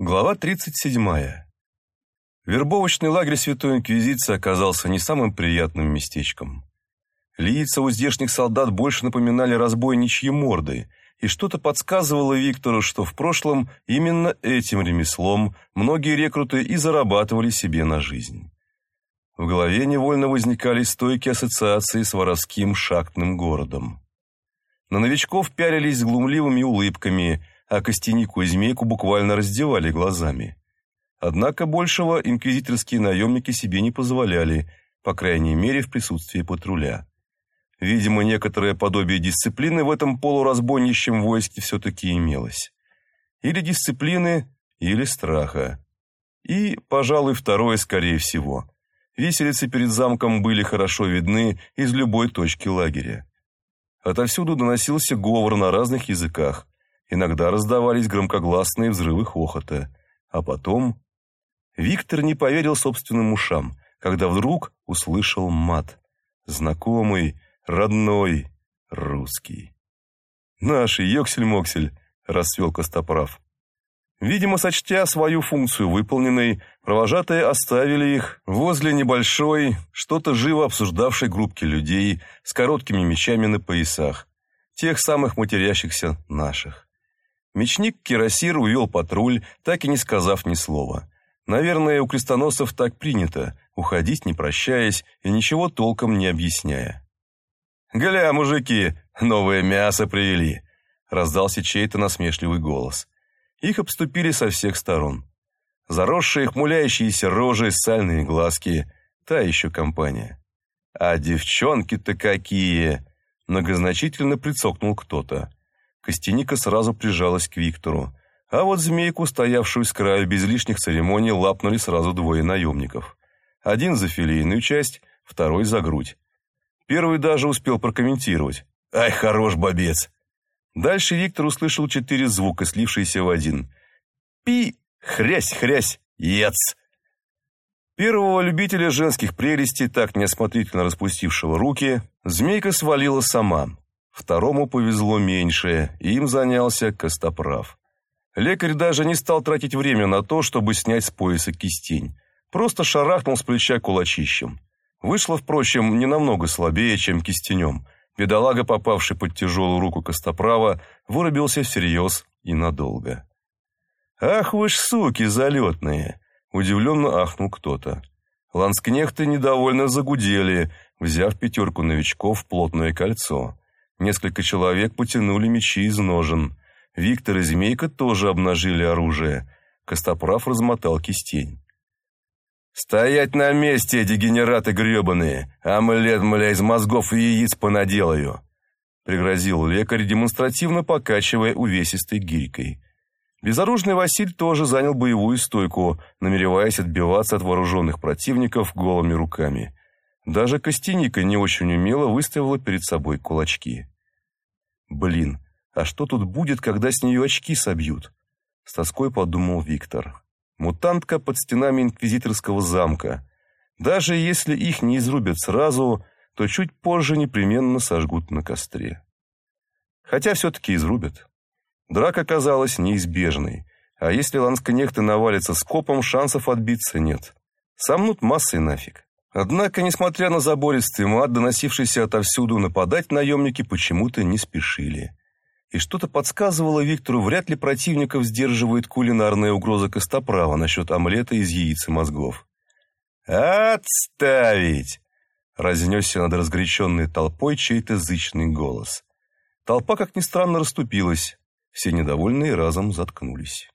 Глава 37. Вербовочный лагерь Святой Инквизиции оказался не самым приятным местечком. Лица у здешних солдат больше напоминали разбойничьи морды, и что-то подсказывало Виктору, что в прошлом именно этим ремеслом многие рекруты и зарабатывали себе на жизнь. В голове невольно возникали стойкие ассоциации с воровским шахтным городом. На новичков пялились глумливыми улыбками – а Костянику и Змейку буквально раздевали глазами. Однако большего инквизиторские наемники себе не позволяли, по крайней мере в присутствии патруля. Видимо, некоторое подобие дисциплины в этом полуразбойнищем войске все-таки имелось. Или дисциплины, или страха. И, пожалуй, второе скорее всего. Виселицы перед замком были хорошо видны из любой точки лагеря. Отовсюду доносился говор на разных языках, Иногда раздавались громкогласные взрывы хохота. А потом... Виктор не поверил собственным ушам, когда вдруг услышал мат. Знакомый, родной, русский. «Наш Йоксель-Моксель», — расцвел Костоправ. Видимо, сочтя свою функцию выполненной, провожатые оставили их возле небольшой, что-то живо обсуждавшей группки людей с короткими мечами на поясах, тех самых матерящихся наших. Мечник Кирасир увел патруль, так и не сказав ни слова. Наверное, у крестоносцев так принято – уходить, не прощаясь и ничего толком не объясняя. «Гля, мужики, новое мясо привели!» – раздался чей-то насмешливый голос. Их обступили со всех сторон. Заросшие, хмуляющиеся рожи, сальные глазки – та еще компания. «А девчонки-то какие!» – многозначительно прицокнул кто-то. Костяника сразу прижалась к Виктору. А вот змейку, стоявшую с краю без лишних церемоний, лапнули сразу двое наемников. Один за филейную часть, второй за грудь. Первый даже успел прокомментировать. «Ай, хорош бобец!» Дальше Виктор услышал четыре звука, слившиеся в один. «Пи! Хрясь, хрясь! Ец!» Первого любителя женских прелестей, так неосмотрительно распустившего руки, змейка свалила сама. Второму повезло меньше, и им занялся Костоправ. Лекарь даже не стал тратить время на то, чтобы снять с пояса кистень. Просто шарахнул с плеча кулачищем. Вышло, впрочем, не намного слабее, чем кистенем. Бедолага, попавший под тяжелую руку Костоправа, вырубился всерьез и надолго. «Ах вы ж суки залетные!» – удивленно ахнул кто-то. Ланскнехты недовольно загудели, взяв пятерку новичков в плотное кольцо. Несколько человек потянули мечи из ножен. Виктор и Змейка тоже обнажили оружие. Костоправ размотал кистень. «Стоять на месте, дегенераты гребаные! Омлет, мля, из мозгов и яиц понаделаю!» Пригрозил лекарь, демонстративно покачивая увесистой гирькой. Безоружный Василь тоже занял боевую стойку, намереваясь отбиваться от вооруженных противников голыми руками. Даже Костяника не очень умело выставила перед собой кулачки. «Блин, а что тут будет, когда с нее очки собьют?» С тоской подумал Виктор. «Мутантка под стенами инквизиторского замка. Даже если их не изрубят сразу, то чуть позже непременно сожгут на костре. Хотя все-таки изрубят. Драка казалась неизбежной, а если лансконехты навалятся скопом, шансов отбиться нет. Сомнут массой нафиг. Однако, несмотря на забористый мат, доносившийся отовсюду, нападать наемники почему-то не спешили. И что-то подсказывало Виктору, вряд ли противников сдерживает кулинарная угроза Костоправа насчет омлета из яиц и мозгов. «Отставить!» — разнесся над разгоряченной толпой чей-то зычный голос. Толпа, как ни странно, расступилась. Все недовольные разом заткнулись.